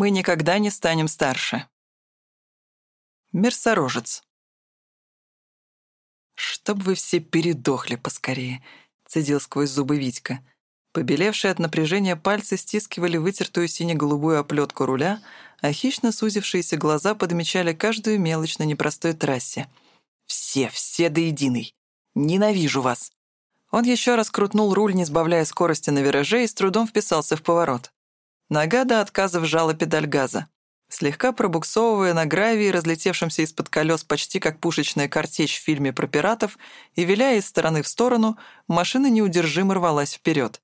Мы никогда не станем старше. Мерсорожец. «Чтоб вы все передохли поскорее», — цедил сквозь зубы Витька. Побелевшие от напряжения пальцы стискивали вытертую сине-голубую оплетку руля, а хищно сузившиеся глаза подмечали каждую мелочь на непростой трассе. «Все, все до единой! Ненавижу вас!» Он еще раз крутнул руль, не сбавляя скорости на вираже, и с трудом вписался в поворот. Нога до отказа вжала педаль газа. Слегка пробуксовывая на гравии, разлетевшемся из-под колес почти как пушечная картечь в фильме про пиратов, и виляя из стороны в сторону, машина неудержимо рвалась вперед.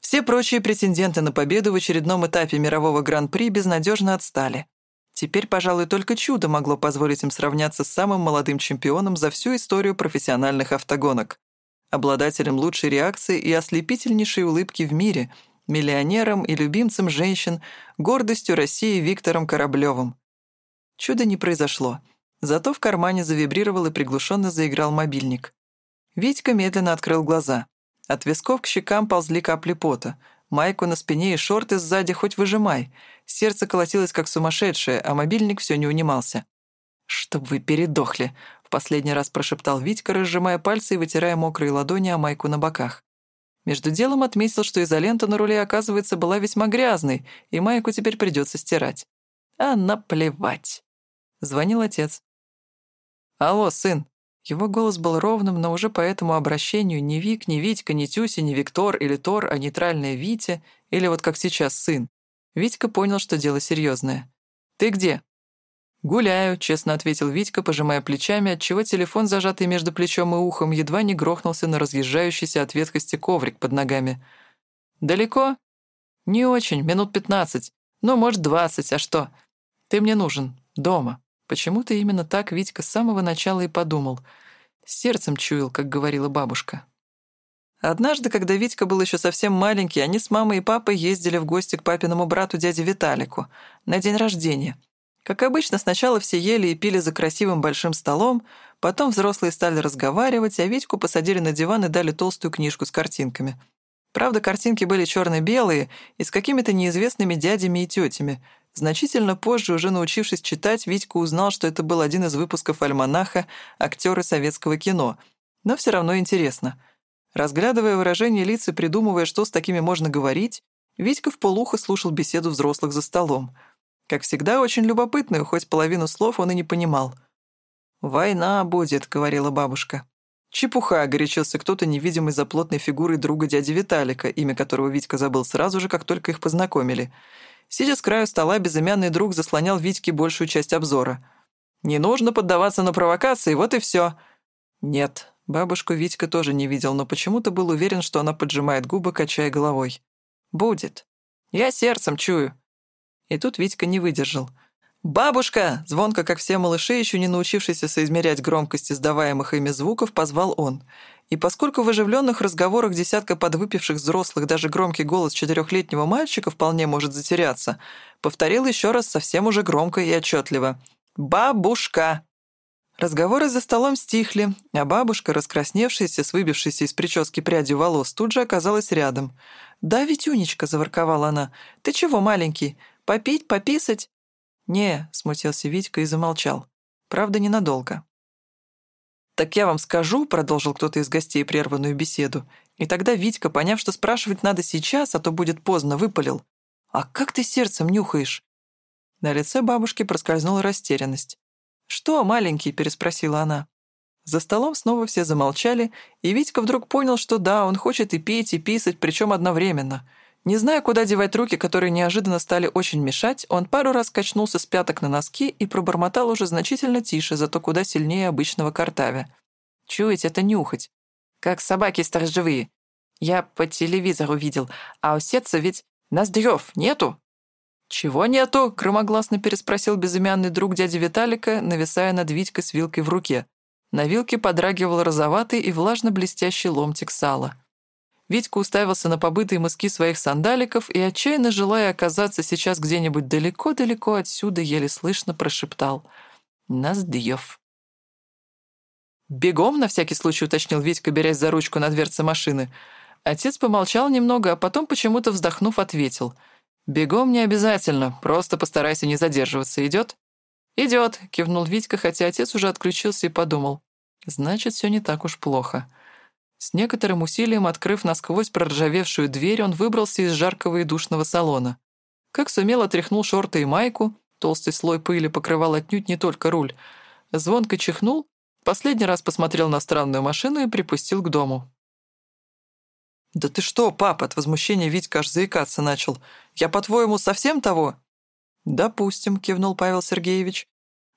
Все прочие претенденты на победу в очередном этапе мирового гран-при безнадежно отстали. Теперь, пожалуй, только чудо могло позволить им сравняться с самым молодым чемпионом за всю историю профессиональных автогонок, обладателем лучшей реакции и ослепительнейшей улыбки в мире — миллионером и любимцем женщин, гордостью России Виктором Кораблевым. Чудо не произошло. Зато в кармане завибрировал и приглушенно заиграл мобильник. Витька медленно открыл глаза. От висков к щекам ползли капли пота. Майку на спине и шорты сзади хоть выжимай. Сердце колотилось как сумасшедшее, а мобильник все не унимался. «Чтоб вы передохли», — в последний раз прошептал Витька, разжимая пальцы и вытирая мокрые ладони о майку на боках. Между делом отметил, что изолента на руле, оказывается, была весьма грязной, и майку теперь придется стирать. А наплевать. Звонил отец. «Алло, сын». Его голос был ровным, но уже по этому обращению ни Вик, ни Витька, ни Тюся, ни Виктор или Тор, а нейтральная Витя, или вот как сейчас сын. Витька понял, что дело серьезное. «Ты где?» «Гуляю», — честно ответил Витька, пожимая плечами, отчего телефон, зажатый между плечом и ухом, едва не грохнулся на разъезжающийся от ветхости коврик под ногами. «Далеко?» «Не очень, минут пятнадцать. Ну, может, двадцать, а что? Ты мне нужен. Дома». Почему-то именно так Витька с самого начала и подумал. Сердцем чуял, как говорила бабушка. Однажды, когда Витька был еще совсем маленький, они с мамой и папой ездили в гости к папиному брату дяде Виталику на день рождения — как обычно, сначала все ели и пили за красивым большим столом, потом взрослые стали разговаривать, а Витьку посадили на диван и дали толстую книжку с картинками. Правда, картинки были черно-белые и с какими-то неизвестными дядями и тетями. Значительно позже, уже научившись читать, Витька узнал, что это был один из выпусков альманаха «Актеры советского кино». Но все равно интересно. Разглядывая выражение лиц и придумывая, что с такими можно говорить, Витька в полухо слушал беседу взрослых за столом — как всегда, очень любопытную, хоть половину слов он и не понимал. «Война будет», — говорила бабушка. «Чепуха», — горячился кто-то невидимый за плотной фигурой друга дяди Виталика, имя которого Витька забыл сразу же, как только их познакомили. Сидя с краю стола, безымянный друг заслонял Витьке большую часть обзора. «Не нужно поддаваться на провокации, вот и все. «Нет», — бабушку Витька тоже не видел, но почему-то был уверен, что она поджимает губы, качая головой. «Будет. Я сердцем чую. И тут Витька не выдержал. «Бабушка!» — звонко, как все малыши, еще не научившиеся соизмерять громкость издаваемых ими звуков, позвал он. И поскольку в оживленных разговорах десятка подвыпивших взрослых даже громкий голос четырехлетнего мальчика вполне может затеряться, повторил еще раз совсем уже громко и отчетливо. «Бабушка!» Разговоры за столом стихли, а бабушка, раскрасневшаяся с выбившейся из прически прядью волос, тут же оказалась рядом. «Да, Витюнечка», — заворковала она, — «ты чего, маленький? Попить, пописать?» «Не», — смутился Витька и замолчал. Правда, ненадолго. «Так я вам скажу», — продолжил кто-то из гостей прерванную беседу. И тогда Витька, поняв, что спрашивать надо сейчас, а то будет поздно, выпалил. «А как ты сердцем нюхаешь?» На лице бабушки проскользнула растерянность. «Что, маленький?» — переспросила она. За столом снова все замолчали, и Витька вдруг понял, что да, он хочет и петь, и писать, причем одновременно — не зная, куда девать руки, которые неожиданно стали очень мешать, он пару раз качнулся с пяток на носки и пробормотал уже значительно тише, зато куда сильнее обычного картавя. «Чуять — это нюхать. Как собаки сторожевые. Я по телевизору видел, а у сетца ведь ноздрёв нету?» «Чего нету?» — громогласно переспросил безымянный друг дяди Виталика, нависая над Витькой с вилкой в руке. На вилке подрагивал розоватый и влажно-блестящий ломтик сала. Витька уставился на побытые мыски своих сандаликов и, отчаянно желая оказаться сейчас где-нибудь далеко-далеко отсюда, еле слышно прошептал «Ноздъев». «Бегом?» — на всякий случай уточнил Витька, берясь за ручку на дверце машины. Отец помолчал немного, а потом, почему-то вздохнув, ответил «Бегом не обязательно, просто постарайся не задерживаться. Идет?» «Идет», — кивнул Витька, хотя отец уже отключился и подумал. «Значит, все не так уж плохо». С некоторым усилием, открыв насквозь проржавевшую дверь, он выбрался из жаркого и душного салона. Как сумел, отряхнул шорты и майку, толстый слой пыли покрывал отнюдь не только руль. Звонко чихнул, последний раз посмотрел на странную машину и припустил к дому. «Да ты что, пап?» — от возмущения Витька аж заикаться начал. «Я, по-твоему, совсем того?» «Допустим», — кивнул Павел Сергеевич.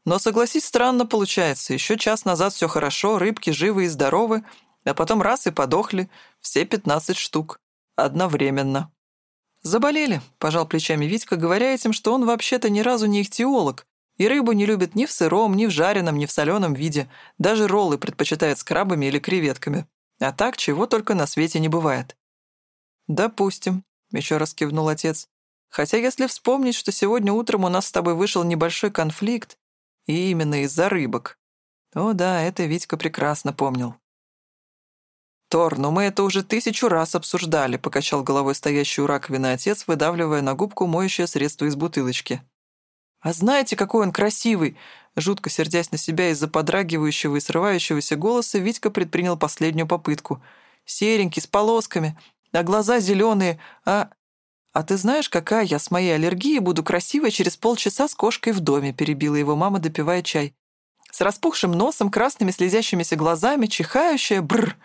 «Но, согласись, странно получается. Еще час назад все хорошо, рыбки живы и здоровы, а потом раз и подохли, все пятнадцать штук. Одновременно. «Заболели», — пожал плечами Витька, говоря этим, что он вообще-то ни разу не ихтиолог, и рыбу не любит ни в сыром, ни в жареном, ни в соленом виде, даже роллы предпочитает с крабами или креветками. А так чего только на свете не бывает. «Допустим», — еще раз кивнул отец. «Хотя если вспомнить, что сегодня утром у нас с тобой вышел небольшой конфликт, и именно из-за рыбок. О да, это Витька прекрасно помнил. «Тор, но мы это уже тысячу раз обсуждали», — покачал головой стоящий у раковины отец, выдавливая на губку моющее средство из бутылочки. «А знаете, какой он красивый!» Жутко сердясь на себя из-за подрагивающего и срывающегося голоса, Витька предпринял последнюю попытку. «Серенький, с полосками, а глаза зеленые, а...» «А ты знаешь, какая я с моей аллергией буду красивой через полчаса с кошкой в доме», перебила его мама, допивая чай. «С распухшим носом, красными слезящимися глазами, чихающая, бррр.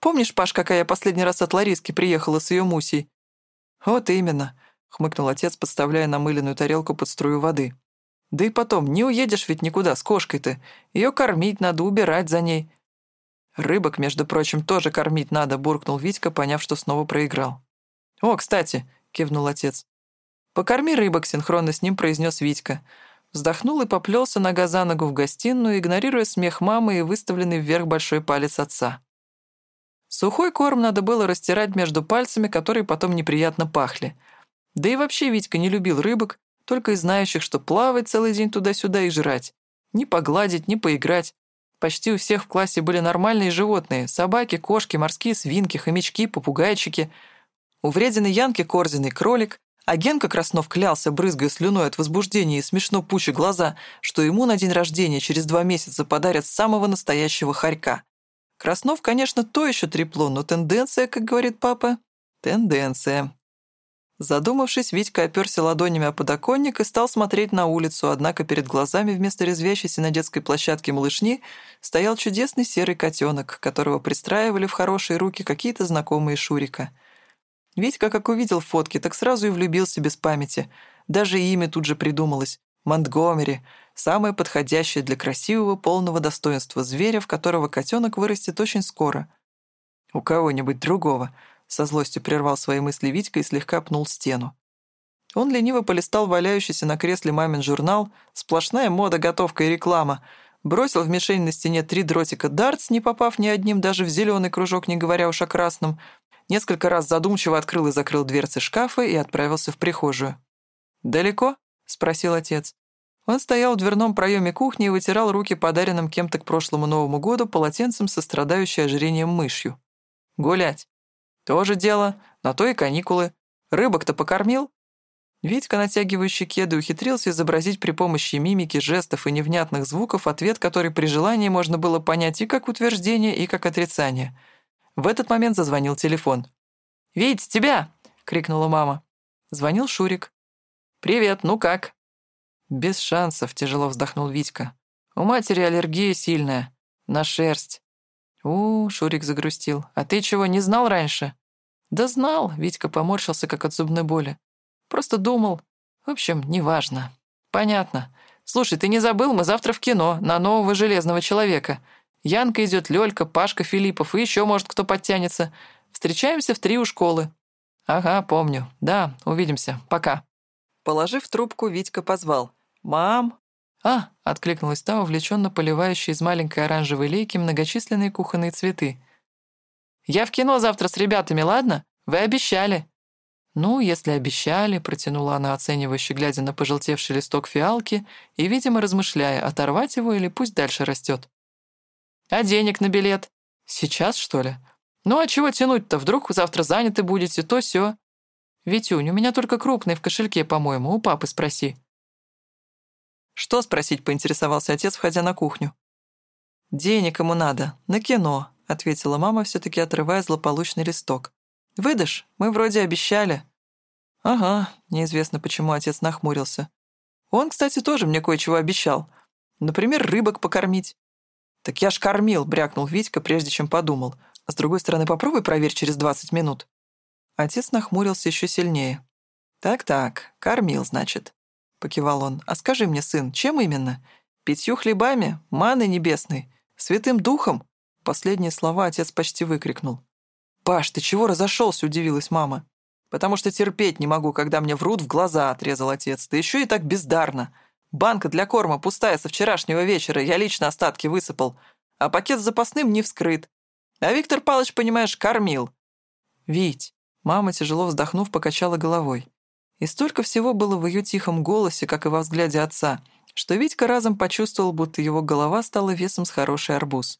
Помнишь, Паш, какая я последний раз от Лариски приехала с ее мусей?» «Вот именно», — хмыкнул отец, подставляя намыленную тарелку под струю воды. «Да и потом, не уедешь ведь никуда с кошкой-то. Ее кормить надо, убирать за ней». «Рыбок, между прочим, тоже кормить надо», — буркнул Витька, поняв, что снова проиграл. «О, кстати», — кивнул отец. «Покорми рыбок», — синхронно с ним произнес Витька. Вздохнул и поплелся нога за ногу в гостиную, игнорируя смех мамы и выставленный вверх большой палец отца. Сухой корм надо было растирать между пальцами, которые потом неприятно пахли. Да и вообще Витька не любил рыбок, только и знающих, что плавать целый день туда-сюда и жрать. Ни погладить, ни поиграть. Почти у всех в классе были нормальные животные — собаки, кошки, морские свинки, хомячки, попугайчики. У вредины Янки Корзиной кролик, а Генка Краснов клялся, брызгая слюной от возбуждения и смешно пуча глаза, что ему на день рождения через два месяца подарят самого настоящего хорька. Краснов, конечно, то еще трепло, но тенденция, как говорит папа, тенденция. Задумавшись, Витька оперся ладонями о подоконник и стал смотреть на улицу, однако перед глазами вместо резвящейся на детской площадке малышни стоял чудесный серый котенок, которого пристраивали в хорошие руки какие-то знакомые Шурика. Витька, как увидел фотки, так сразу и влюбился без памяти. Даже имя тут же придумалось — Монтгомери — самое подходящее для красивого, полного достоинства зверя, в которого котенок вырастет очень скоро. У кого-нибудь другого, со злостью прервал свои мысли Витька и слегка пнул стену. Он лениво полистал валяющийся на кресле мамин журнал «Сплошная мода, готовка и реклама», бросил в мишень на стене три дротика дартс, не попав ни одним даже в зеленый кружок, не говоря уж о красном, несколько раз задумчиво открыл и закрыл дверцы шкафа и отправился в прихожую. «Далеко?» — спросил отец. Он стоял в дверном проеме кухни и вытирал руки подаренным кем-то к прошлому Новому году полотенцем со страдающей ожирением мышью. «Гулять. Тоже дело. На то и каникулы. Рыбок-то покормил?» Витька, натягивающий кеды, ухитрился изобразить при помощи мимики, жестов и невнятных звуков ответ, который при желании можно было понять и как утверждение, и как отрицание. В этот момент зазвонил телефон. «Вить, тебя!» — крикнула мама. Звонил Шурик. «Привет, ну как?» «Без шансов», — тяжело вздохнул Витька. «У матери аллергия сильная. На шерсть». «У, -у Шурик загрустил. «А ты чего, не знал раньше?» «Да знал», — Витька поморщился, как от зубной боли. «Просто думал. В общем, неважно». «Понятно. Слушай, ты не забыл, мы завтра в кино, на нового Железного Человека. Янка идет, Лёлька, Пашка Филиппов и еще, может, кто подтянется. Встречаемся в три у школы». «Ага, помню. Да, увидимся. Пока». Положив трубку, Витька позвал. «Мам!» «А!» — откликнулась та, увлеченно поливающая из маленькой оранжевой лейки многочисленные кухонные цветы. «Я в кино завтра с ребятами, ладно? Вы обещали!» «Ну, если обещали», — протянула она, оценивающе глядя на пожелтевший листок фиалки и, видимо, размышляя, оторвать его или пусть дальше растет. «А денег на билет? Сейчас, что ли? Ну, а чего тянуть-то? Вдруг завтра заняты будете, то все. «Витюнь, у меня только крупный в кошельке, по-моему, у папы спроси». «Что спросить?» — поинтересовался отец, входя на кухню. «Денег ему надо, на кино», — ответила мама, все таки отрывая злополучный листок. «Выдашь? Мы вроде обещали». «Ага», — неизвестно, почему отец нахмурился. «Он, кстати, тоже мне кое-чего обещал. Например, рыбок покормить». «Так я ж кормил», — брякнул Витька, прежде чем подумал. «А с другой стороны, попробуй проверь через двадцать минут». Отец нахмурился еще сильнее. «Так-так, кормил, значит», — покивал он. «А скажи мне, сын, чем именно? Пятью хлебами? Маной небесной? Святым духом?» Последние слова отец почти выкрикнул. «Паш, ты чего разошелся?» — удивилась мама. «Потому что терпеть не могу, когда мне врут в глаза», — отрезал отец. «Да еще и так бездарно. Банка для корма пустая со вчерашнего вечера, я лично остатки высыпал, а пакет с запасным не вскрыт. А Виктор Палыч, понимаешь, кормил». «Вить», — мама, тяжело вздохнув, покачала головой. И столько всего было в ее тихом голосе, как и во взгляде отца, что Витька разом почувствовал, будто его голова стала весом с хороший арбуз.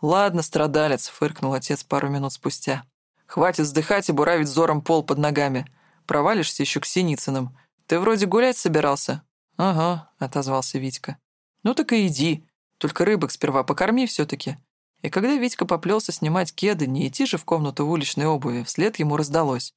«Ладно, страдалец», — фыркнул отец пару минут спустя. «Хватит вздыхать и буравить взором пол под ногами. Провалишься еще к Синицыным. Ты вроде гулять собирался?» «Ага», — отозвался Витька. «Ну так и иди. Только рыбок сперва покорми все таки И когда Витька поплелся снимать кеды, не идти же в комнату в уличной обуви, вслед ему раздалось.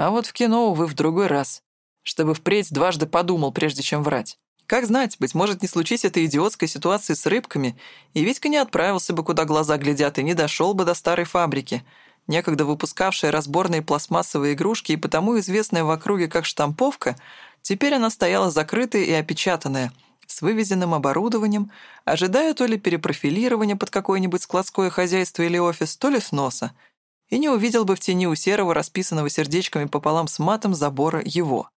А вот в кино, увы, в другой раз. Чтобы впредь дважды подумал, прежде чем врать. Как знать, быть может, не случись этой идиотской ситуации с рыбками, и Витька не отправился бы, куда глаза глядят, и не дошел бы до старой фабрики, некогда выпускавшая разборные пластмассовые игрушки и потому известная в округе как штамповка, теперь она стояла закрытая и опечатанная, с вывезенным оборудованием, ожидая то ли перепрофилирования под какое-нибудь складское хозяйство или офис, то ли сноса, и не увидел бы в тени у серого, расписанного сердечками пополам с матом забора его.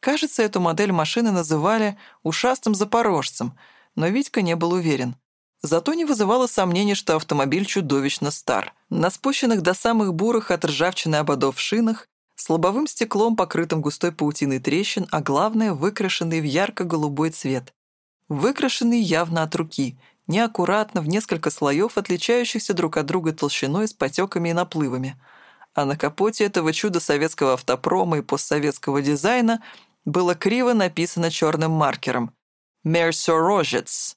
Кажется, эту модель машины называли «ушастым запорожцем», но Витька не был уверен. Зато не вызывало сомнений, что автомобиль чудовищно стар. На спущенных до самых бурых от ржавчины ободов шинах, с лобовым стеклом, покрытым густой паутиной трещин, а главное, выкрашенный в ярко-голубой цвет. Выкрашенный явно от руки, неаккуратно, в несколько слоев, отличающихся друг от друга толщиной с потеками и наплывами. А на капоте этого чуда советского автопрома и постсоветского дизайна было криво написано черным маркером «Мерсорожец».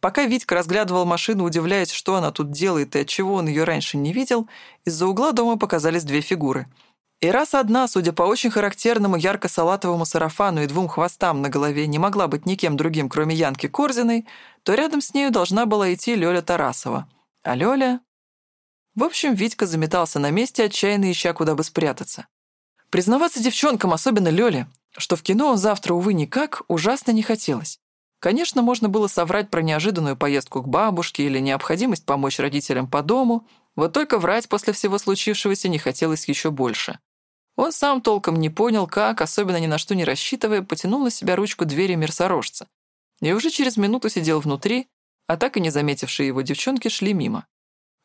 Пока Витька разглядывал машину, удивляясь, что она тут делает и отчего он ее раньше не видел, из-за угла дома показались две фигуры. И раз одна, судя по очень характерному ярко-салатовому сарафану и двум хвостам на голове, не могла быть никем другим, кроме Янки Корзиной, то рядом с нею должна была идти Лёля Тарасова. А Лёля... В общем, Витька заметался на месте, отчаянно ища, куда бы спрятаться. Признаваться девчонкам, особенно Лёле, что в кино он завтра, увы, никак, ужасно не хотелось. Конечно, можно было соврать про неожиданную поездку к бабушке или необходимость помочь родителям по дому, вот только врать после всего случившегося не хотелось еще больше. Он сам толком не понял, как, особенно ни на что не рассчитывая, потянул на себя ручку двери мерсорожца. И уже через минуту сидел внутри, а так и не заметившие его девчонки шли мимо.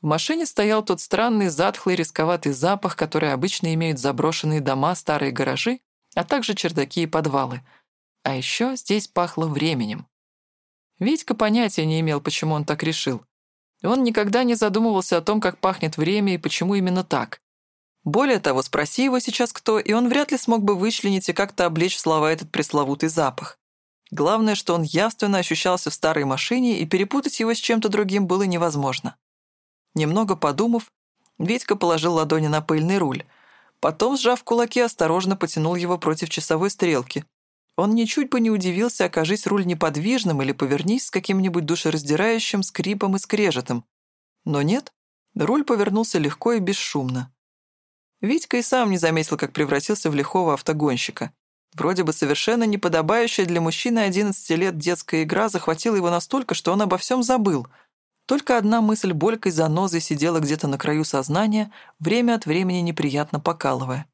В машине стоял тот странный, затхлый, рисковатый запах, который обычно имеют заброшенные дома, старые гаражи а также чердаки и подвалы. А еще здесь пахло временем. Витька понятия не имел, почему он так решил. Он никогда не задумывался о том, как пахнет время и почему именно так. Более того, спроси его сейчас кто, и он вряд ли смог бы вычленить и как-то облечь в слова этот пресловутый запах. Главное, что он явственно ощущался в старой машине, и перепутать его с чем-то другим было невозможно. Немного подумав, Витька положил ладони на пыльный руль — Потом, сжав кулаки, осторожно потянул его против часовой стрелки. Он ничуть бы не удивился, окажись руль неподвижным или повернись с каким-нибудь душераздирающим скрипом и скрежетом. Но нет, руль повернулся легко и бесшумно. Витька и сам не заметил, как превратился в лихого автогонщика. Вроде бы совершенно неподобающая для мужчины 11 лет детская игра захватила его настолько, что он обо всем забыл — только одна мысль болькой занозой сидела где-то на краю сознания, время от времени неприятно покалывая.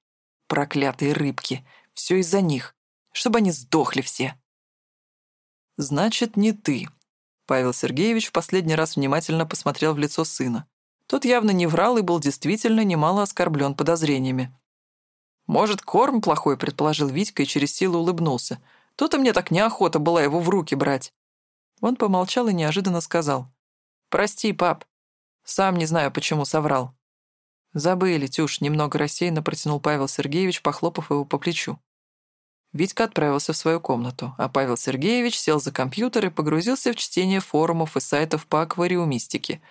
Проклятые рыбки. Все из-за них. Чтобы они сдохли все. «Значит, не ты». Павел Сергеевич в последний раз внимательно посмотрел в лицо сына. Тот явно не врал и был действительно немало оскорблен подозрениями. «Может, корм плохой», — предположил Витька и через силу улыбнулся. «То-то мне так неохота была его в руки брать». Он помолчал и неожиданно сказал. «Прости, пап. Сам не знаю, почему соврал». «Забыли, Тюш», — немного рассеянно протянул Павел Сергеевич, похлопав его по плечу. Витька отправился в свою комнату, а Павел Сергеевич сел за компьютер и погрузился в чтение форумов и сайтов по аквариумистике.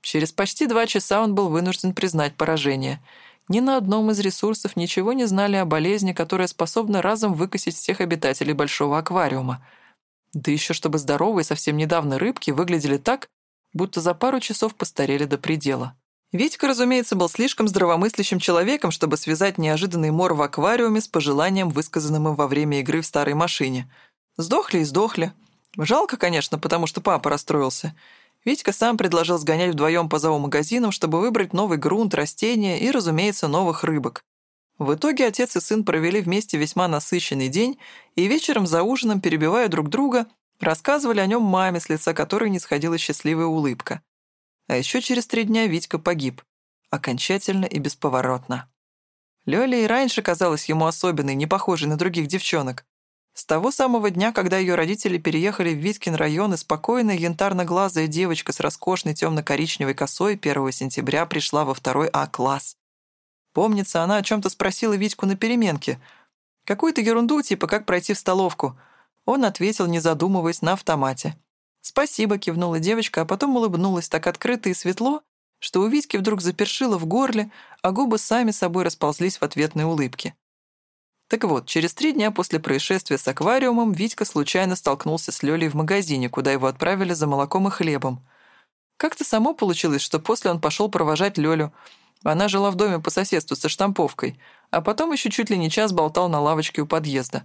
Через почти два часа он был вынужден признать поражение. Ни на одном из ресурсов ничего не знали о болезни, которая способна разом выкосить всех обитателей большого аквариума. Да еще чтобы здоровые совсем недавно рыбки выглядели так, будто за пару часов постарели до предела. Витька, разумеется, был слишком здравомыслящим человеком, чтобы связать неожиданный мор в аквариуме с пожеланием, высказанным им во время игры в старой машине. Сдохли и сдохли. Жалко, конечно, потому что папа расстроился. Витька сам предложил сгонять вдвоем по зоомагазинам, чтобы выбрать новый грунт, растения и, разумеется, новых рыбок. В итоге отец и сын провели вместе весьма насыщенный день и вечером за ужином, перебивая друг друга, рассказывали о нем маме, с лица которой не сходила счастливая улыбка. А еще через три дня Витька погиб. Окончательно и бесповоротно. Лёля и раньше казалась ему особенной, не похожей на других девчонок. С того самого дня, когда ее родители переехали в Виткин район, и спокойная янтарно-глазая девочка с роскошной темно-коричневой косой 1 сентября пришла во второй А-класс. Помнится, она о чем-то спросила Витьку на переменке. Какую-то ерунду, типа как пройти в столовку. Он ответил, не задумываясь, на автомате. «Спасибо», — кивнула девочка, а потом улыбнулась так открыто и светло, что у Витьки вдруг запершило в горле, а губы сами собой расползлись в ответной улыбке. Так вот, через три дня после происшествия с аквариумом Витька случайно столкнулся с Лёлей в магазине, куда его отправили за молоком и хлебом. Как-то само получилось, что после он пошел провожать Лёлю. Она жила в доме по соседству со штамповкой, а потом еще чуть ли не час болтал на лавочке у подъезда.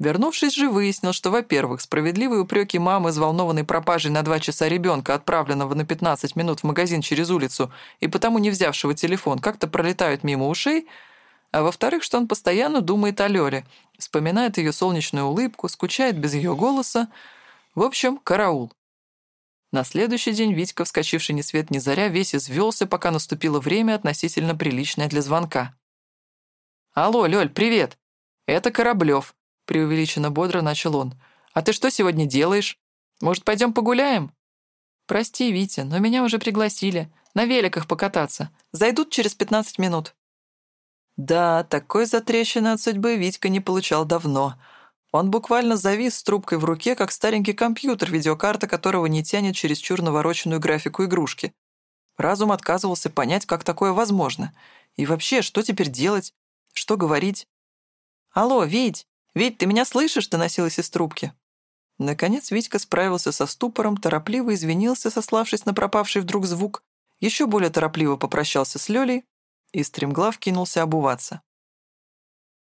Вернувшись же, выяснил, что, во-первых, справедливые упреки мамы, взволнованной пропажей на два часа ребенка, отправленного на 15 минут в магазин через улицу и потому не взявшего телефон, как-то пролетают мимо ушей, а во-вторых, что он постоянно думает о Лёле, вспоминает ее солнечную улыбку, скучает без ее голоса. В общем, караул. На следующий день Витька, вскочивший ни свет ни заря, весь извелся, пока наступило время относительно приличное для звонка. «Алло, Лёль, привет! Это Кораблёв преувеличенно бодро начал он. «А ты что сегодня делаешь? Может, пойдем погуляем?» «Прости, Витя, но меня уже пригласили. На великах покататься. Зайдут через пятнадцать минут». Да, такой затрещины от судьбы Витька не получал давно. Он буквально завис с трубкой в руке, как старенький компьютер, видеокарта которого не тянет через чур навороченную графику игрушки. Разум отказывался понять, как такое возможно. И вообще, что теперь делать? Что говорить? «Алло, Вить!» «Вить, ты меня слышишь?» — доносилось из трубки. Наконец Витька справился со ступором, торопливо извинился, сославшись на пропавший вдруг звук, еще более торопливо попрощался с Лёлей и стремглав кинулся обуваться.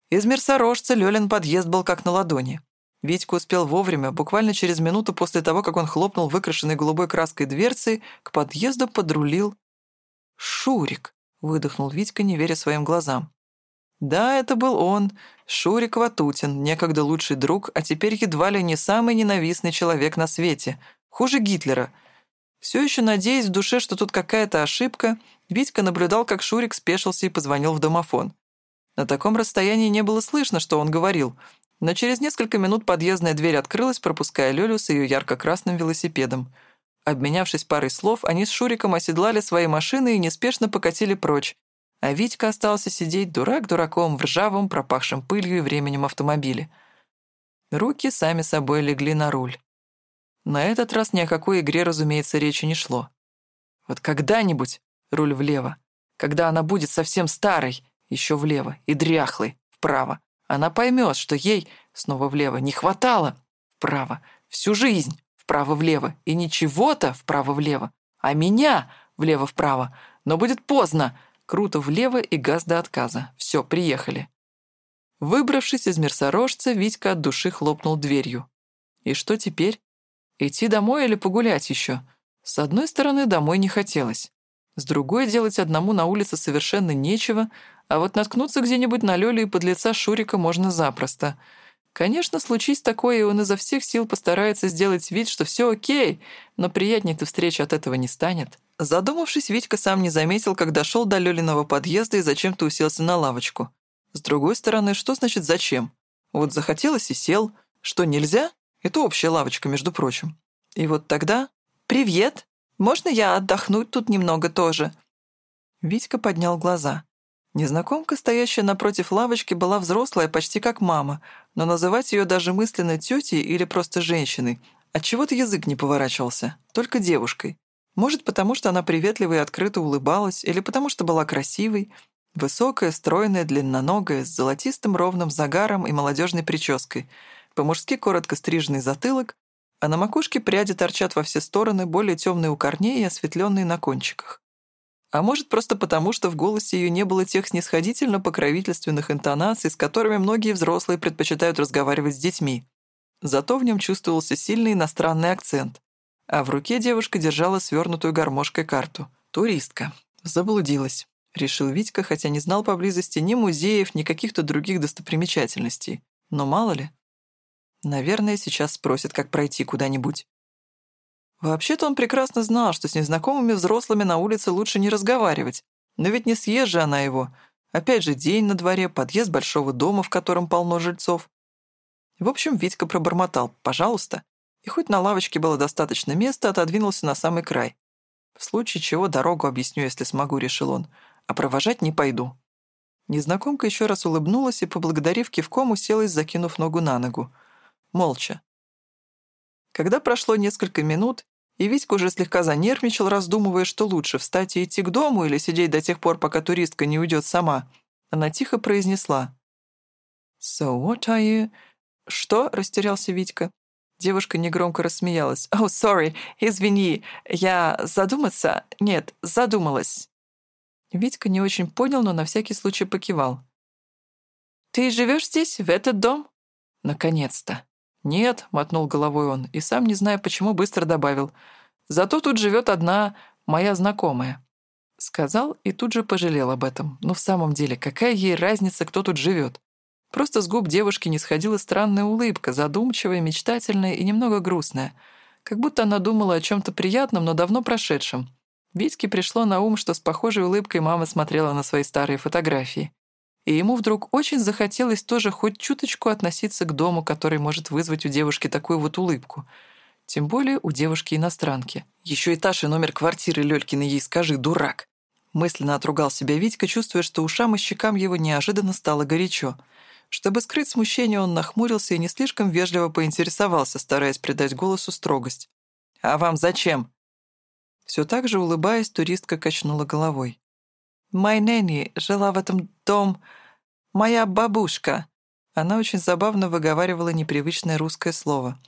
Из мерсорожца Лёлин подъезд был как на ладони. Витька успел вовремя, буквально через минуту после того, как он хлопнул выкрашенной голубой краской дверцей, к подъезду подрулил «Шурик», — выдохнул Витька, не веря своим глазам. Да, это был он, Шурик Ватутин, некогда лучший друг, а теперь едва ли не самый ненавистный человек на свете. Хуже Гитлера. Все еще надеясь в душе, что тут какая-то ошибка, Витька наблюдал, как Шурик спешился и позвонил в домофон. На таком расстоянии не было слышно, что он говорил, но через несколько минут подъездная дверь открылась, пропуская Лёлю с ее ярко-красным велосипедом. Обменявшись парой слов, они с Шуриком оседлали свои машины и неспешно покатили прочь, а Витька остался сидеть дурак дураком в ржавом, пропахшем пылью и временем автомобиле. Руки сами собой легли на руль. На этот раз ни о какой игре, разумеется, речи не шло. Вот когда-нибудь руль влево, когда она будет совсем старой, еще влево, и дряхлой, вправо, она поймет, что ей снова влево не хватало, вправо, всю жизнь вправо-влево, и не чего-то вправо-влево, а меня влево-вправо, но будет поздно, Круто влево и газ до отказа. Все, приехали. Выбравшись из мерсорожца, Витька от души хлопнул дверью. И что теперь? Идти домой или погулять еще? С одной стороны, домой не хотелось. С другой, делать одному на улице совершенно нечего, а вот наткнуться где-нибудь на Лёлю и подлеца Шурика можно запросто. Конечно, случись такое, и он изо всех сил постарается сделать вид, что все окей, но приятней-то встреча от этого не станет. Задумавшись, Витька сам не заметил, как дошел до Лёлиного подъезда и зачем-то уселся на лавочку. С другой стороны, что значит «зачем»? Вот захотелось и сел. Что, нельзя? Это общая лавочка, между прочим. И вот тогда «Привет! Можно я отдохнуть тут немного тоже?» Витька поднял глаза. Незнакомка, стоящая напротив лавочки, была взрослая, почти как мама, но называть ее даже мысленно тетей или просто женщиной отчего-то язык не поворачивался, только девушкой. Может, потому что она приветливо и открыто улыбалась, или потому что была красивой, высокая, стройная, длинноногая, с золотистым ровным загаром и молодежной прической, по-мужски коротко стриженный затылок, а на макушке пряди торчат во все стороны, более темные у корней и осветленные на кончиках. А может, просто потому, что в голосе ее не было тех снисходительно-покровительственных интонаций, с которыми многие взрослые предпочитают разговаривать с детьми. Зато в нем чувствовался сильный иностранный акцент. А в руке девушка держала свернутую гармошкой карту. «Туристка. Заблудилась», — решил Витька, хотя не знал поблизости ни музеев, ни каких-то других достопримечательностей. Но мало ли. Наверное, сейчас спросят, как пройти куда-нибудь. Вообще-то он прекрасно знал, что с незнакомыми взрослыми на улице лучше не разговаривать. Но ведь не съест же она его. Опять же, день на дворе, подъезд большого дома, в котором полно жильцов. В общем, Витька пробормотал «пожалуйста», и хоть на лавочке было достаточно места, отодвинулся на самый край. В случае чего дорогу объясню, если смогу, решил он, а провожать не пойду. Незнакомка еще раз улыбнулась и, поблагодарив кивком, уселась, закинув ногу на ногу. Молча. Когда прошло несколько минут, и Витька уже слегка занервничал, раздумывая, что лучше, встать и идти к дому или сидеть до тех пор, пока туристка не уйдет сама. Она тихо произнесла. «So what are you...» «Что?» — растерялся Витька. Девушка негромко рассмеялась. «Oh, sorry, извини, я задуматься? Нет, задумалась». Витька не очень понял, но на всякий случай покивал. «Ты живешь здесь, в этот дом?» «Наконец-то!» «Нет», — мотнул головой он, и сам, не зная почему, быстро добавил. «Зато тут живет одна моя знакомая». Сказал и тут же пожалел об этом. Но в самом деле, какая ей разница, кто тут живет? Просто с губ девушки не сходила странная улыбка, задумчивая, мечтательная и немного грустная. Как будто она думала о чем то приятном, но давно прошедшем. Витьке пришло на ум, что с похожей улыбкой мама смотрела на свои старые фотографии и ему вдруг очень захотелось тоже хоть чуточку относиться к дому, который может вызвать у девушки такую вот улыбку. Тем более у девушки-иностранки. Еще этаж и номер квартиры Лёлькиной ей скажи, дурак. Мысленно отругал себя Витька, чувствуя, что ушам и щекам его неожиданно стало горячо. Чтобы скрыть смущение, он нахмурился и не слишком вежливо поинтересовался, стараясь придать голосу строгость. «А вам зачем?» Все так же, улыбаясь, туристка качнула головой. My nanny жила в этом дом... Моя бабушка». Она очень забавно выговаривала непривычное русское слово.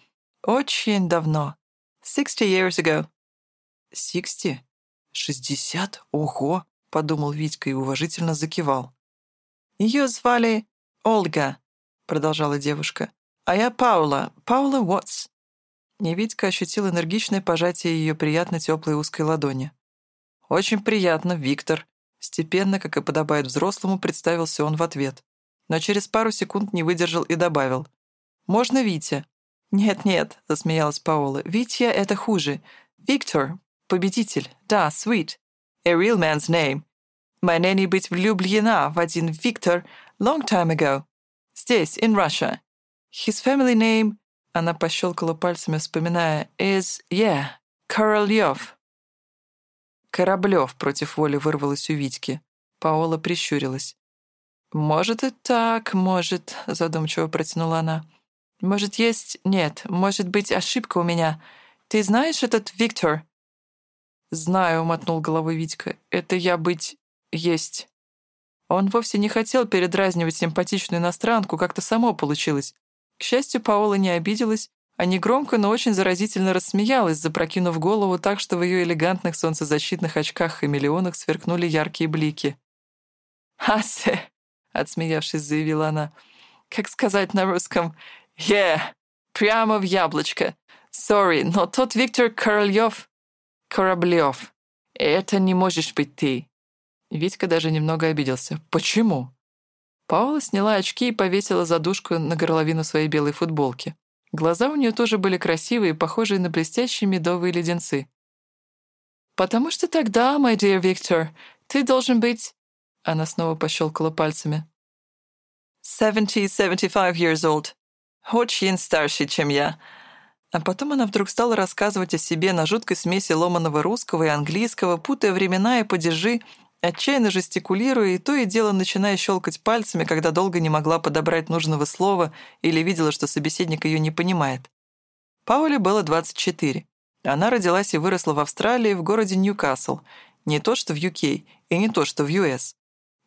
«Очень давно. Sixty years ago». «Sixty? Шестьдесят? Ого!» — подумал Витька и уважительно закивал. «Ее звали Ольга», — продолжала девушка. «А я Паула. Паула Уотс». Невидька ощутил энергичное пожатие ее приятно теплой узкой ладони. «Очень приятно, Виктор», Степенно, как и подобает взрослому, представился он в ответ. Но через пару секунд не выдержал и добавил. «Можно Витя?» «Нет-нет», — засмеялась Паола. «Витя — это хуже. Виктор — победитель. Да, sweet. A real man's name. My nanny быть влюблена в один Виктор long time ago. Здесь, in Russia. His family name...» Она пощелкала пальцами, вспоминая. «Is, yeah, Корольёв». Кораблев против воли вырвалось у Витьки. Паола прищурилась. «Может и так, может», — задумчиво протянула она. «Может, есть... Нет, может быть, ошибка у меня. Ты знаешь этот Виктор?» «Знаю», — мотнул головой Витька. «Это я быть... есть». Он вовсе не хотел передразнивать симпатичную иностранку, как-то само получилось. К счастью, Паола не обиделась а негромко, но очень заразительно рассмеялась, запрокинув голову так, что в ее элегантных солнцезащитных очках-хамелеонах сверкнули яркие блики. «Асе!» — отсмеявшись, заявила она. «Как сказать на русском? «Yeah!» Прямо в яблочко. «Sorry, но тот Виктор Корольёв...» «Кораблёв. Это не можешь быть ты». Витька даже немного обиделся. «Почему?» Паула сняла очки и повесила задушку на горловину своей белой футболки. Глаза у нее тоже были красивые, похожие на блестящие медовые леденцы. «Потому что тогда, my dear Victor, ты должен быть...» Она снова пощелкала пальцами. «Seventy-seventy-five years old. Очень старше, чем я». А потом она вдруг стала рассказывать о себе на жуткой смеси ломаного русского и английского, путая времена и падежи, отчаянно жестикулируя и то и дело начиная щелкать пальцами, когда долго не могла подобрать нужного слова или видела, что собеседник ее не понимает. Пауле было 24. Она родилась и выросла в Австралии, в городе Ньюкасл, не то что в UK и не то что в US.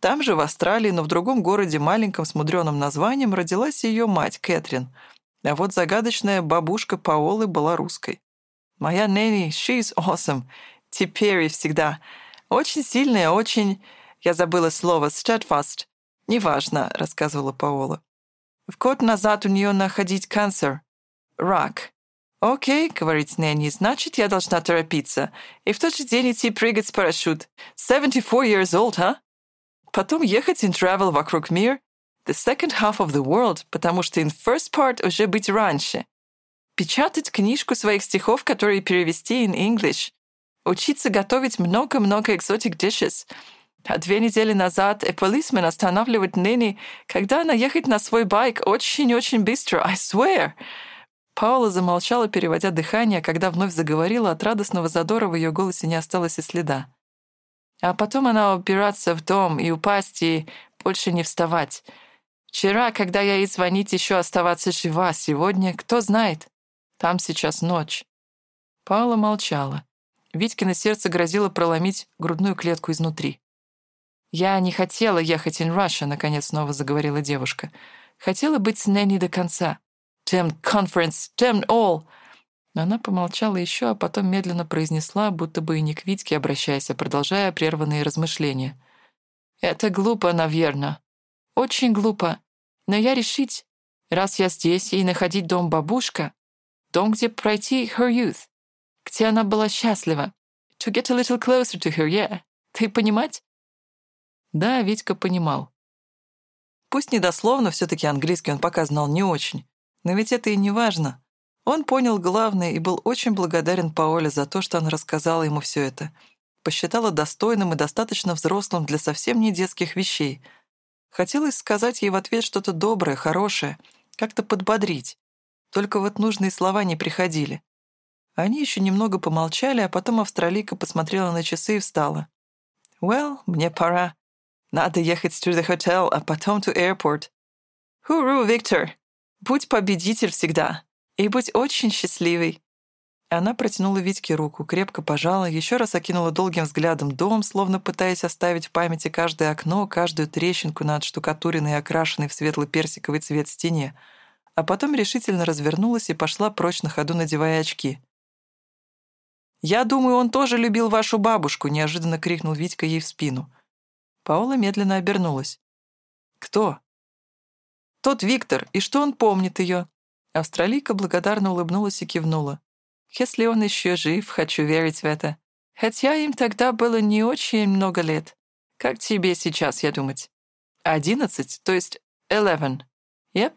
Там же, в Австралии, но в другом городе, маленьком с мудреным названием, родилась ее мать, Кэтрин. А вот загадочная бабушка Паолы была русской. «Моя Нэнни, she's awesome. Теперь и всегда. Очень сильная, очень... Я забыла слово steadfast. Неважно», — рассказывала Паола. В год назад у нее находить канцер. Рак. «Окей», — говорит Нэнни, — «значит, я должна торопиться. И в тот же день идти прыгать с парашют. 74 years old, huh?» Потом ехать in travel вокруг мир, the second half of the world, потому что in first part уже быть раньше. Печатать книжку своих стихов, которые перевести in English. Учиться готовить много-много exotic dishes. А две недели назад policeman останавливает Нэнни, когда она ехает на свой байк очень-очень быстро, I swear. Паула замолчала, переводя дыхание, когда вновь заговорила, от радостного задора в ее голосе не осталось и следа. А потом она убираться в дом и упасть, и больше не вставать. Вчера, когда я ей звонить, еще оставаться жива. Сегодня, кто знает, там сейчас ночь. Паула молчала. Витькино сердце грозило проломить грудную клетку изнутри. «Я не хотела ехать in Russia», — наконец снова заговорила девушка. «Хотела быть с Нэнни до конца. Damn conference, damn all!» Она помолчала еще, а потом медленно произнесла, будто бы и не к Витьке обращаясь, а продолжая прерванные размышления. «Это глупо, наверное. Очень глупо. Но я решить, раз я здесь, и находить дом бабушка, дом, где пройти her youth, где она была счастлива. To get a little closer to her, yeah. Ты понимать?» Да, Витька понимал. Пусть недословно, все таки английский он пока знал не очень. Но ведь это и не важно. Он понял главное и был очень благодарен Паоле за то, что она рассказала ему все это. Посчитала достойным и достаточно взрослым для совсем не детских вещей. Хотелось сказать ей в ответ что-то доброе, хорошее, как-то подбодрить. Только вот нужные слова не приходили. Они еще немного помолчали, а потом австралийка посмотрела на часы и встала. «Well, мне пора. Надо ехать to the hotel, а потом to airport. Хуру, Виктор! Будь победитель всегда!» И будь очень счастливой». Она протянула Витьке руку, крепко пожала, еще раз окинула долгим взглядом дом, словно пытаясь оставить в памяти каждое окно, каждую трещинку на отштукатуренной и окрашенной в светло-персиковый цвет стене, а потом решительно развернулась и пошла прочь на ходу, надевая очки. «Я думаю, он тоже любил вашу бабушку», — неожиданно крикнул Витька ей в спину. Паула медленно обернулась. «Кто?» «Тот Виктор, и что он помнит ее?» Австралийка благодарно улыбнулась и кивнула. «Если он еще жив, хочу верить в это. Хотя им тогда было не очень много лет. Как тебе сейчас, я думать? Одиннадцать, то есть eleven. Yep.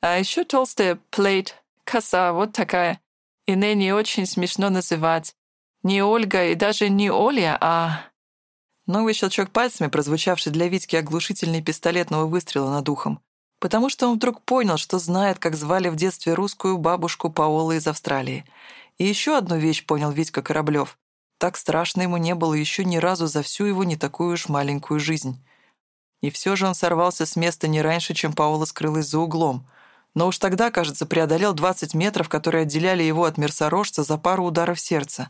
А еще толстая плейт, коса вот такая. И не очень смешно называть. Не Ольга и даже не Оля, а...» Новый щелчок пальцами, прозвучавший для Витьки оглушительный пистолетного выстрела над ухом, потому что он вдруг понял, что знает, как звали в детстве русскую бабушку Паолы из Австралии. И еще одну вещь понял Витька Кораблев. Так страшно ему не было еще ни разу за всю его не такую уж маленькую жизнь. И все же он сорвался с места не раньше, чем Паола скрылась за углом. Но уж тогда, кажется, преодолел 20 метров, которые отделяли его от мерсорожца за пару ударов сердца.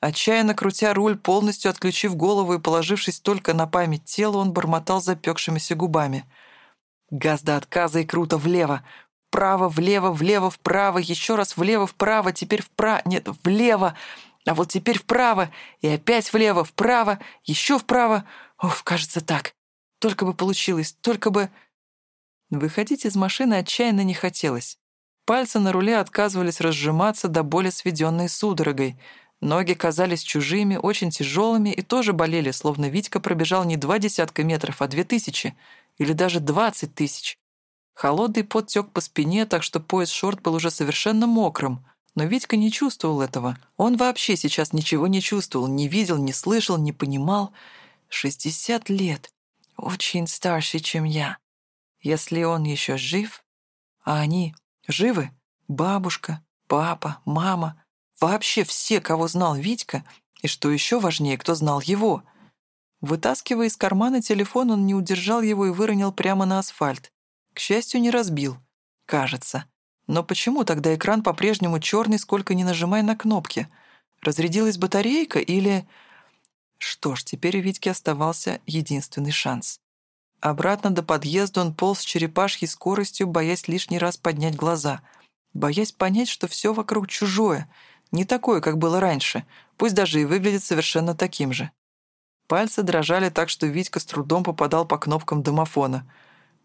Отчаянно крутя руль, полностью отключив голову и положившись только на память тела, он бормотал запекшимися губами — Газ до отказа и круто влево. Вправо, влево, влево, вправо, еще раз влево, вправо, теперь вправо, нет, влево, а вот теперь вправо, и опять влево, вправо, еще вправо. Уф, кажется так. Только бы получилось, только бы... Выходить из машины отчаянно не хотелось. Пальцы на руле отказывались разжиматься до боли сведенной судорогой. Ноги казались чужими, очень тяжелыми и тоже болели, словно Витька пробежал не два десятка метров, а две тысячи или даже 20 тысяч. Холодный пот тек по спине, так что пояс шорт был уже совершенно мокрым. Но Витька не чувствовал этого. Он вообще сейчас ничего не чувствовал, не видел, не слышал, не понимал. Шестьдесят лет. Очень старше, чем я. Если он еще жив... А они живы? Бабушка, папа, мама. Вообще все, кого знал Витька. И что еще важнее, кто знал его. Вытаскивая из кармана телефон, он не удержал его и выронил прямо на асфальт. К счастью, не разбил. Кажется. Но почему тогда экран по-прежнему черный, сколько ни нажимай на кнопки? Разрядилась батарейка или... Что ж, теперь у Витьки оставался единственный шанс. Обратно до подъезда он полз с черепашьей скоростью, боясь лишний раз поднять глаза, боясь понять, что все вокруг чужое, не такое, как было раньше, пусть даже и выглядит совершенно таким же. Пальцы дрожали так, что Витька с трудом попадал по кнопкам домофона.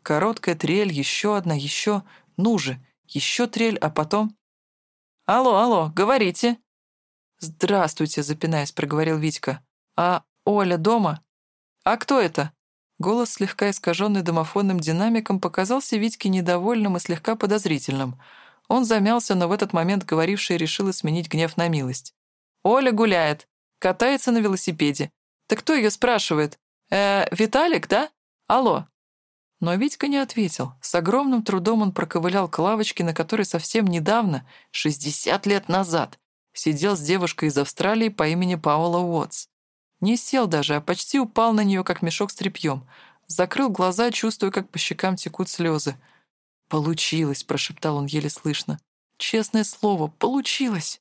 Короткая трель, еще одна, еще... Ну же, еще трель, а потом... «Алло, алло, говорите!» «Здравствуйте», — запинаясь, проговорил Витька. «А Оля дома?» «А кто это?» Голос, слегка искаженный домофонным динамиком, показался Витьке недовольным и слегка подозрительным. Он замялся, но в этот момент говоривший решила сменить гнев на милость. «Оля гуляет. Катается на велосипеде. Так кто ее спрашивает? Э, Виталик, да? Алло?» Но Витька не ответил. С огромным трудом он проковылял к лавочке, на которой совсем недавно, 60 лет назад, сидел с девушкой из Австралии по имени Паула Уотс. Не сел даже, а почти упал на нее, как мешок с тряпьем. Закрыл глаза, чувствуя, как по щекам текут слезы. «Получилось», — прошептал он еле слышно. «Честное слово, получилось».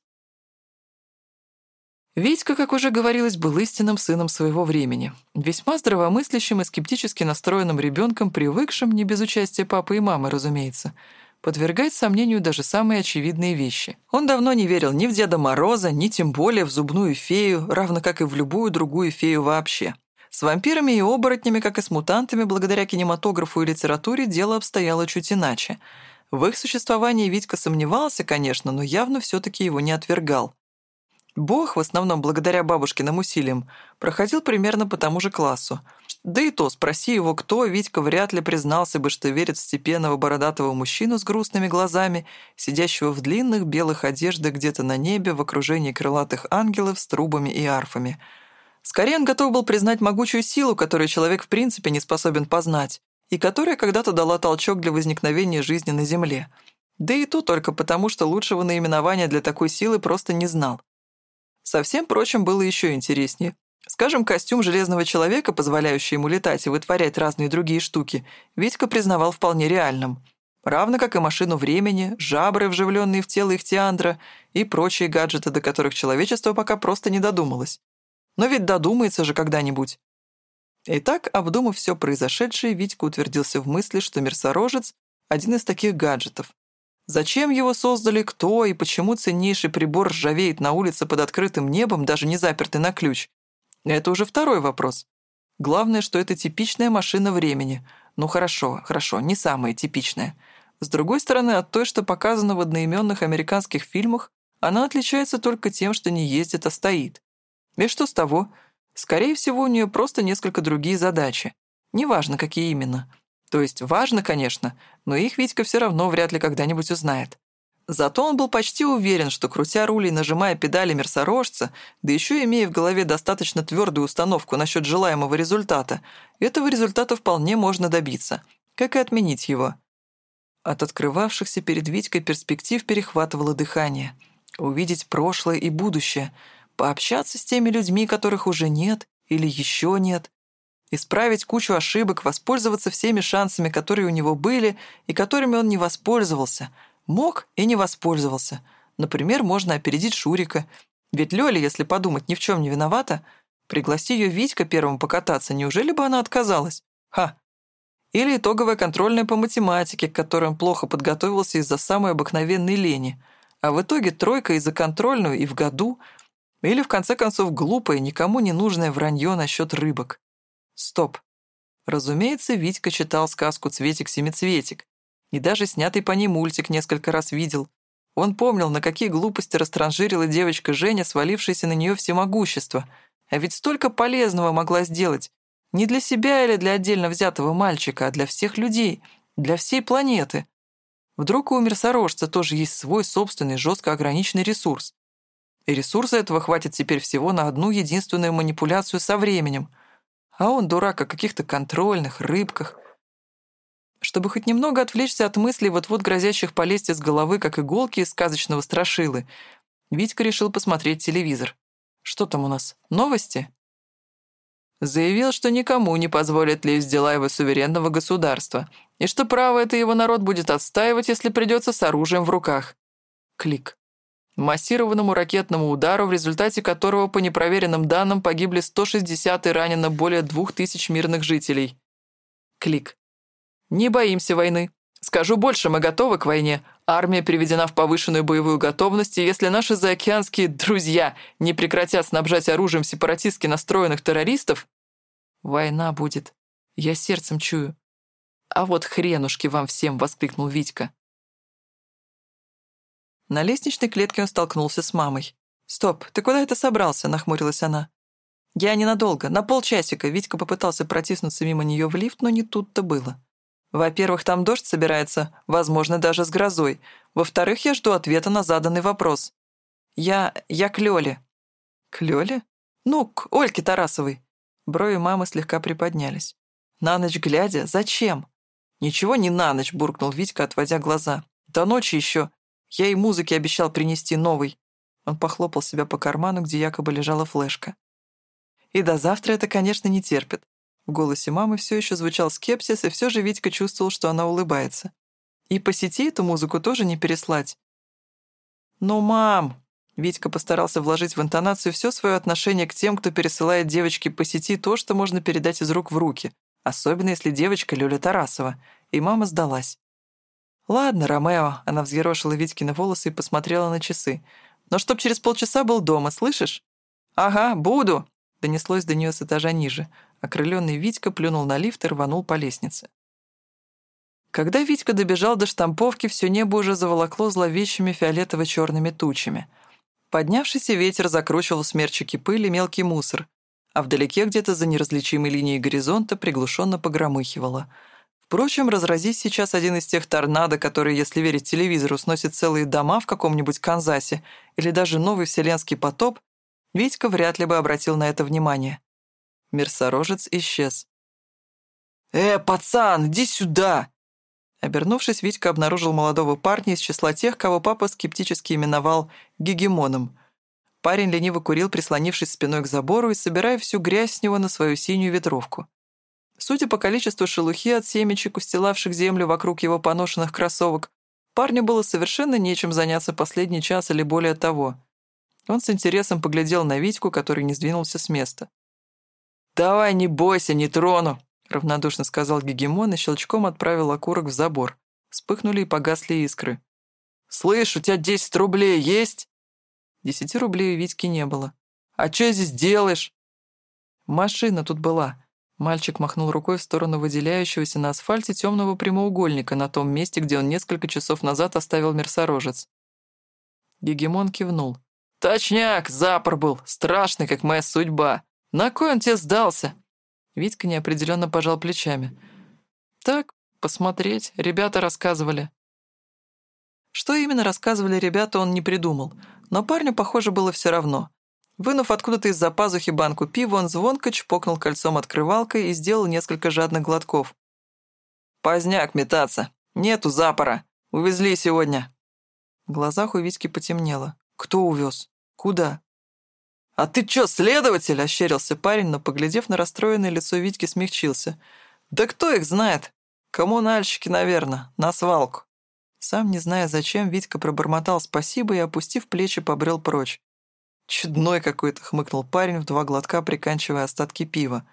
Витька, как уже говорилось, был истинным сыном своего времени, весьма здравомыслящим и скептически настроенным ребенком, привыкшим, не без участия папы и мамы, разумеется, подвергать сомнению даже самые очевидные вещи. Он давно не верил ни в Деда Мороза, ни тем более в зубную фею, равно как и в любую другую фею вообще. С вампирами и оборотнями, как и с мутантами, благодаря кинематографу и литературе, дело обстояло чуть иначе. В их существовании Витька сомневался, конечно, но явно все таки его не отвергал. Бог, в основном благодаря бабушкиным усилиям, проходил примерно по тому же классу. Да и то, спроси его кто, Витька вряд ли признался бы, что верит в степенного бородатого мужчину с грустными глазами, сидящего в длинных белых одеждах где-то на небе в окружении крылатых ангелов с трубами и арфами. Скорее он готов был признать могучую силу, которую человек в принципе не способен познать, и которая когда-то дала толчок для возникновения жизни на Земле. Да и то только потому, что лучшего наименования для такой силы просто не знал. Совсем прочим было еще интереснее. Скажем, костюм Железного Человека, позволяющий ему летать и вытворять разные другие штуки, Витька признавал вполне реальным. Равно как и машину времени, жабры, вживленные в тело Ихтиандра, и прочие гаджеты, до которых человечество пока просто не додумалось. Но ведь додумается же когда-нибудь. Итак, обдумав все произошедшее, Витька утвердился в мысли, что мерсорожец — один из таких гаджетов, Зачем его создали, кто и почему ценнейший прибор ржавеет на улице под открытым небом, даже не запертый на ключ? Это уже второй вопрос. Главное, что это типичная машина времени. Ну хорошо, хорошо, не самая типичная. С другой стороны, от той, что показано в одноименных американских фильмах, она отличается только тем, что не ездит, а стоит. И что с того? Скорее всего, у нее просто несколько другие задачи. Неважно, какие именно. То есть важно, конечно, но их Витька все равно вряд ли когда-нибудь узнает. Зато он был почти уверен, что, крутя руль и нажимая педали мерсорожца, да еще имея в голове достаточно твердую установку насчет желаемого результата, этого результата вполне можно добиться. Как и отменить его. От открывавшихся перед Витькой перспектив перехватывало дыхание. Увидеть прошлое и будущее, пообщаться с теми людьми, которых уже нет или еще нет, исправить кучу ошибок, воспользоваться всеми шансами, которые у него были и которыми он не воспользовался. Мог и не воспользовался. Например, можно опередить Шурика. Ведь Лёля, если подумать, ни в чем не виновата. Пригласи ее Витька первым покататься, неужели бы она отказалась? Ха! Или итоговая контрольная по математике, к которой он плохо подготовился из-за самой обыкновенной лени. А в итоге тройка из-за контрольную и в году. Или, в конце концов, глупое, никому не нужное вранье насчет рыбок. Стоп. Разумеется, Витька читал сказку «Цветик-семицветик» и даже снятый по ней мультик несколько раз видел. Он помнил, на какие глупости растранжирила девочка Женя, свалившаяся на нее всемогущество. А ведь столько полезного могла сделать. Не для себя или для отдельно взятого мальчика, а для всех людей, для всей планеты. Вдруг у мерсорожца тоже есть свой собственный жестко ограниченный ресурс. И ресурса этого хватит теперь всего на одну единственную манипуляцию со временем — а он дурак о каких-то контрольных, рыбках. Чтобы хоть немного отвлечься от мыслей, вот-вот грозящих полезть из головы, как иголки из сказочного страшилы, Витька решил посмотреть телевизор. Что там у нас? Новости? Заявил, что никому не позволит лезть в дела его суверенного государства, и что право это его народ будет отстаивать, если придется с оружием в руках. Клик. Массированному ракетному удару, в результате которого, по непроверенным данным, погибли 160 и ранено более 2000 мирных жителей. Клик. Не боимся войны. Скажу больше, мы готовы к войне. Армия приведена в повышенную боевую готовность, и если наши заокеанские друзья не прекратят снабжать оружием сепаратистски настроенных террористов, война будет. Я сердцем чую. А вот хренушки вам всем, воскликнул Витька. На лестничной клетке он столкнулся с мамой. «Стоп, ты куда это собрался?» — нахмурилась она. «Я ненадолго, на полчасика». Витька попытался протиснуться мимо нее в лифт, но не тут-то было. Во-первых, там дождь собирается, возможно, даже с грозой. Во-вторых, я жду ответа на заданный вопрос. Я... я к Лёле». «К Лёле?» «Ну, к Ольке Тарасовой». Брови мамы слегка приподнялись. «На ночь глядя? Зачем?» «Ничего не на ночь», — буркнул Витька, отводя глаза. «До ночи еще. Я и музыки обещал принести новый». Он похлопал себя по карману, где якобы лежала флешка. «И до завтра это, конечно, не терпит. В голосе мамы все еще звучал скепсис, и все же Витька чувствовал, что она улыбается. И по сети эту музыку тоже не переслать. «Ну, мам!» Витька постарался вложить в интонацию все свое отношение к тем, кто пересылает девочке по сети то, что можно передать из рук в руки, особенно если девочка Лёля Тарасова. И мама сдалась. «Ладно, Ромео», — она взъерошила Витькины волосы и посмотрела на часы. «Но чтоб через полчаса был дома, слышишь?» «Ага, буду», — донеслось до нее с этажа ниже. Окрыленный Витька плюнул на лифт и рванул по лестнице. Когда Витька добежал до штамповки, все небо уже заволокло зловещими фиолетово-черными тучами. Поднявшийся ветер закручивал смерчики пыли мелкий мусор, а вдалеке где-то за неразличимой линией горизонта приглушенно погромыхивало. Впрочем, разразись сейчас один из тех торнадо, которые, если верить телевизору, сносят целые дома в каком-нибудь Канзасе, или даже новый вселенский потоп, Витька вряд ли бы обратил на это внимание. Мерсорожец исчез. «Э, пацан, иди сюда!» Обернувшись, Витька обнаружил молодого парня из числа тех, кого папа скептически именовал «гегемоном». Парень лениво курил, прислонившись спиной к забору и собирая всю грязь с него на свою синюю ветровку. Судя по количеству шелухи от семечек, устилавших землю вокруг его поношенных кроссовок, парню было совершенно нечем заняться последний час или более того. Он с интересом поглядел на Витьку, который не сдвинулся с места. «Давай, не бойся, не трону», — равнодушно сказал Гегемон и щелчком отправил окурок в забор. Вспыхнули и погасли искры. «Слышь, у тебя десять рублей есть?» Десяти рублей у Витьки не было. «А что здесь делаешь?» «Машина тут была». Мальчик махнул рукой в сторону выделяющегося на асфальте темного прямоугольника на том месте, где он несколько часов назад оставил мерсорожец. Гегемон кивнул. «Точняк, запор был, страшный, как моя судьба. «На кой он тебе сдался?» Витька неопределенно пожал плечами. «Так, посмотреть, ребята рассказывали». Что именно рассказывали ребята, он не придумал, но парню, похоже, было все равно. Вынув откуда-то из-за пазухи банку пива, он звонко чпокнул кольцом открывалкой и сделал несколько жадных глотков. «Поздняк метаться. Нету запора. Увезли сегодня». В глазах у Витьки потемнело. «Кто увез? Куда?» «А ты чё, следователь?» — ощерился парень, но, поглядев на расстроенное лицо Витьки, смягчился. «Да кто их знает? Коммунальщики, наверное, на свалку». Сам не зная зачем, Витька пробормотал спасибо и, опустив плечи, побрел прочь. «Чудной какой-то», — хмыкнул парень в два глотка, приканчивая остатки пива.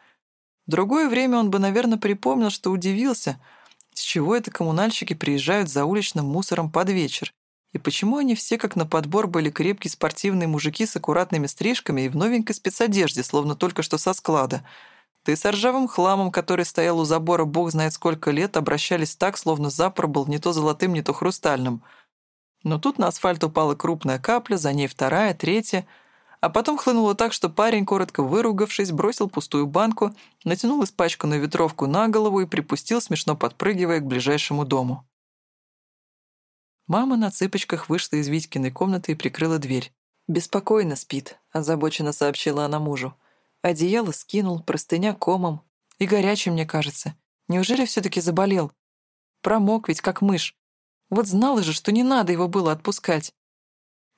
В другое время он бы, наверное, припомнил, что удивился, с чего это коммунальщики приезжают за уличным мусором под вечер. И почему они все как на подбор были крепкие спортивные мужики с аккуратными стрижками и в новенькой спецодежде, словно только что со склада? Да и с ржавым хламом, который стоял у забора бог знает сколько лет, обращались так, словно запор был не то золотым, не то хрустальным. Но тут на асфальт упала крупная капля, за ней вторая, третья, а потом хлынуло так, что парень, коротко выругавшись, бросил пустую банку, натянул испачканную ветровку на голову и припустил, смешно подпрыгивая к ближайшему дому. Мама на цыпочках вышла из Витькиной комнаты и прикрыла дверь. «Беспокойно спит», — озабоченно сообщила она мужу. Одеяло скинул, простыня комом. И горячий, мне кажется. Неужели все таки заболел? Промок ведь, как мышь. Вот знала же, что не надо его было отпускать.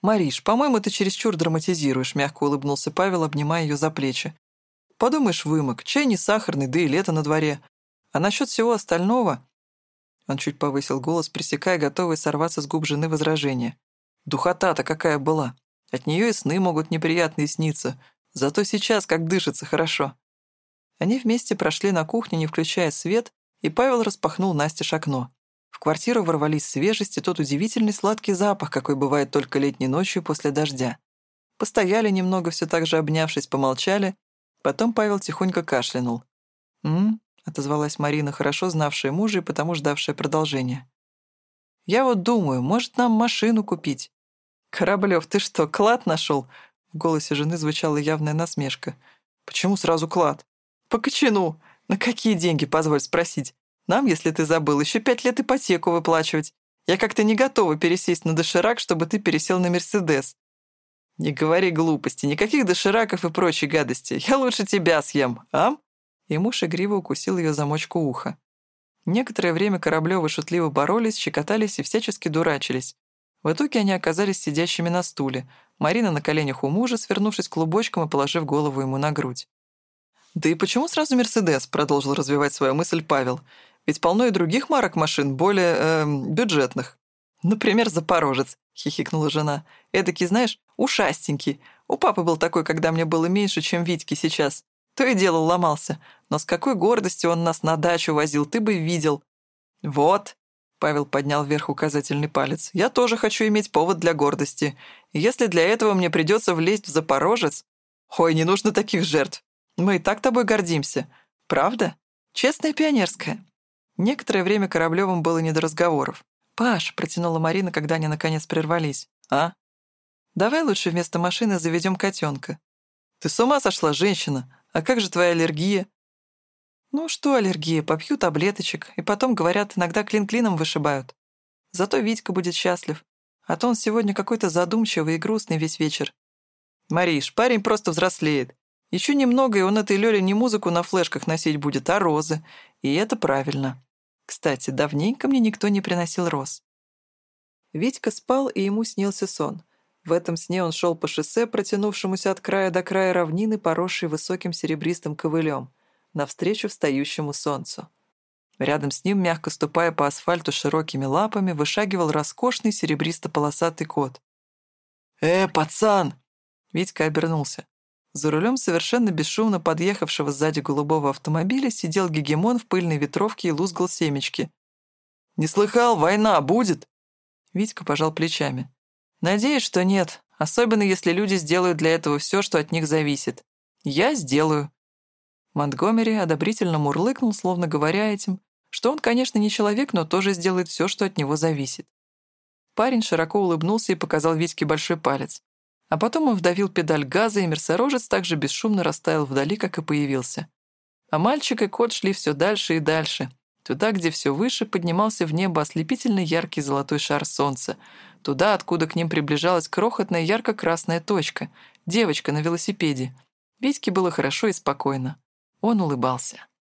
«Мариш, по-моему, ты чересчур драматизируешь», — мягко улыбнулся Павел, обнимая ее за плечи. Подумаешь, вымок, чай не сахарный, да и лето на дворе. А насчет всего остального...» Он чуть повысил голос, пресекая готовые сорваться с губ жены возражения. «Духота-то какая была! От нее и сны могут неприятные сниться. Зато сейчас как дышится хорошо». Они вместе прошли на кухню, не включая свет, и Павел распахнул Насте окно. В квартиру ворвались свежесть и тот удивительный сладкий запах, какой бывает только летней ночью после дождя. Постояли немного, все так же обнявшись, помолчали. Потом Павел тихонько кашлянул. «М?», отозвалась Марина, хорошо знавшая мужа и потому ждавшая продолжения. «Я вот думаю, может, нам машину купить?» «Кораблёв, ты что, клад нашел? В голосе жены звучала явная насмешка. «Почему сразу клад?» «По кочану. На какие деньги, позволь спросить? Нам, если ты забыл, еще пять лет ипотеку выплачивать. Я как-то не готова пересесть на доширак, чтобы ты пересел на Мерседес. Не говори глупости, никаких дошираков и прочей гадости. Я лучше тебя съем, ам?» И муж игриво укусил ее замочку уха. Некоторое время Кораблёвы шутливо боролись, щекотались и всячески дурачились. В итоге они оказались сидящими на стуле. Марина на коленях у мужа, свернувшись клубочком и положив голову ему на грудь. «Да и почему сразу Мерседес?» — продолжил развивать свою мысль Павел. Ведь полно и других марок машин, более э, бюджетных. Например, «Запорожец», — хихикнула жена. «Эдакий, знаешь, ушастенький. У папы был такой, когда мне было меньше, чем Витьки сейчас. То и дело ломался. Но с какой гордостью он нас на дачу возил, ты бы видел». «Вот», — Павел поднял вверх указательный палец, «я тоже хочу иметь повод для гордости. если для этого мне придется влезть в Запорожец... Ой, не нужно таких жертв. Мы и так тобой гордимся. Правда? Честная пионерская». Некоторое время Кораблёвым было не до разговоров. «Паш», — протянула Марина, когда они наконец прервались. «А? Давай лучше вместо машины заведем котенка. Ты с ума сошла, женщина? А как же твоя аллергия?» «Ну что аллергия, попью таблеточек, и потом, говорят, иногда клин клином вышибают. Зато Витька будет счастлив. А то он сегодня какой-то задумчивый и грустный весь вечер. Мариш, парень просто взрослеет. Еще немного, и он этой Лёле не музыку на флешках носить будет, а розы. И это правильно. Кстати, давненько мне никто не приносил роз. Витька спал, и ему снился сон. В этом сне он шел по шоссе, протянувшемуся от края до края равнины, поросшей высоким серебристым ковылем, навстречу встающему солнцу. Рядом с ним, мягко ступая по асфальту широкими лапами, вышагивал роскошный серебристо-полосатый кот. «Э, пацан!» Витька обернулся. За рулем совершенно бесшумно подъехавшего сзади голубого автомобиля сидел гегемон в пыльной ветровке и лузгал семечки. «Не слыхал, война будет?» Витька пожал плечами. «Надеюсь, что нет, особенно если люди сделают для этого все, что от них зависит. Я сделаю». Монтгомери одобрительно мурлыкнул, словно говоря этим, что он, конечно, не человек, но тоже сделает все, что от него зависит. Парень широко улыбнулся и показал Витьке большой палец. А потом он вдавил педаль газа, и мерсорожец так же бесшумно растаял вдали, как и появился. А мальчик и кот шли все дальше и дальше, туда, где все выше поднимался в небо ослепительно яркий золотой шар солнца, туда, откуда к ним приближалась крохотная ярко-красная точка, девочка на велосипеде. Витьке было хорошо и спокойно. Он улыбался.